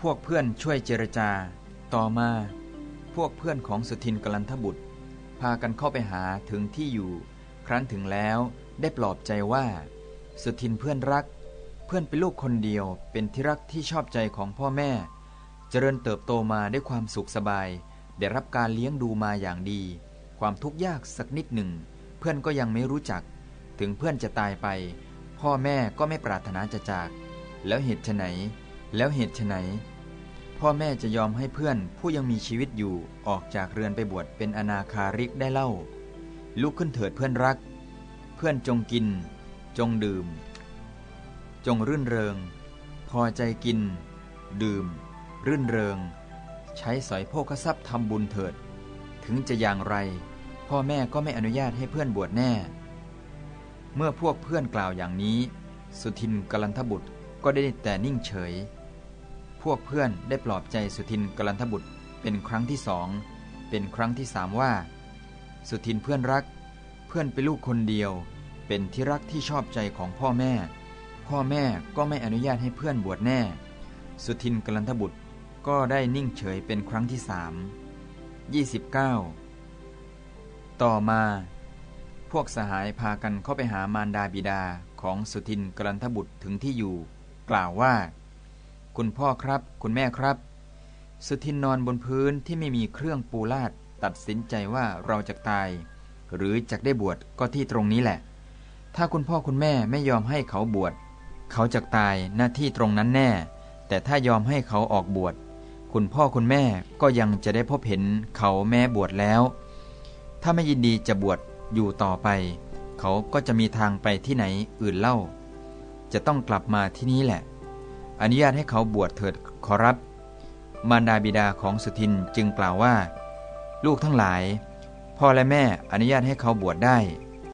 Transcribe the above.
พวกเพื่อนช่วยเจรจา ต่อมา พวกเพื่อนของสุทินกลันทบุตร พากันเข้าไปหาถึงที่อยู่ ครั้นถึงแล้วได้ปลอบใจว่า สุทินเพื่อนรัก เพื่อนเป็นลูกคนเดียวเป็นที่รักที่ชอบใจของพ่อแม่ เจริญเติบโตมาด้วยความสุขสบาย ได้รับการเลี้ยงดูมาอย่างดี ความทุกข์ยากสักนิดหนึ่ง เพื่อนก็ยังไม่รู้จัก ถึงเพื่อนจะตายไป พ่อแม่ก็ไม่ปรารถนาจะจาก แล้วเหตุไฉน แล้วเหตุไฉนพ่อแม่จะยอมให้เพื่อนผู้ยังมีชีวิตอยู่ออกจากเรือนไปบวชเป็นอนาคาริกได้เล่า ลุกขึ้นเถิดเพื่อนรัก เพื่อนจงกิน จงดื่ม จงรื่นเริง พอใจกิน ดื่ม รื่นเริง ใช้สอยโภคทรัพย์ทำบุญเถิด ถึงจะอย่างไร พ่อแม่ก็ไม่อนุญาตให้เพื่อนบวชแน่ เมื่อพวกเพื่อนกล่าวอย่างนี้ สุทินกลันทบุตรก็ได้แต่นิ่งเฉย พวกเพื่อนได้ปลอบใจสุทินกลันทบุตรเป็นครั้งที่สอง เป็นครั้งที่สามว่า สุทินเพื่อนรัก เพื่อนเป็นลูกคนเดียว เป็นที่รักที่ชอบใจของพ่อแม่ พ่อแม่ก็ไม่อนุญาตให้เพื่อนบวชแน่ สุทินกลันทบุตรก็ได้นิ่งเฉยเป็นครั้งที่สามยี่สิบเก้าต่อมา พวกสหายพากันเข้าไปหามารดาบิดาของสุทินกลันทบุตรถึงที่อยู่ กล่าวว่า คุณพ่อครับ คุณแม่ครับ สุทินนอนบนพื้นที่ไม่มีเครื่องปูลาด ตัดสินใจว่าเราจะตาย หรือจะได้บวชก็ที่ตรงนี้แหละ ถ้าคุณพ่อคุณแม่ไม่ยอมให้เขาบวช เขาจะตายหน้าที่ตรงนั้นแน่ แต่ถ้ายอมให้เขาออกบวช คุณพ่อคุณแม่ก็ยังจะได้พบเห็นเขาแม่บวชแล้ว ถ้าไม่ยินดีจะบวชอยู่ต่อไป เขาก็จะมีทางไปที่ไหนอื่นเล่า จะต้องกลับมาที่นี้แหละ อนุญาตให้เขาบวชเถิดขอรับ มารดาบิดาของสุทินจึงกล่าวว่า ลูกทั้งหลาย พ่อและแม่อนุญาตให้เขาบวชได้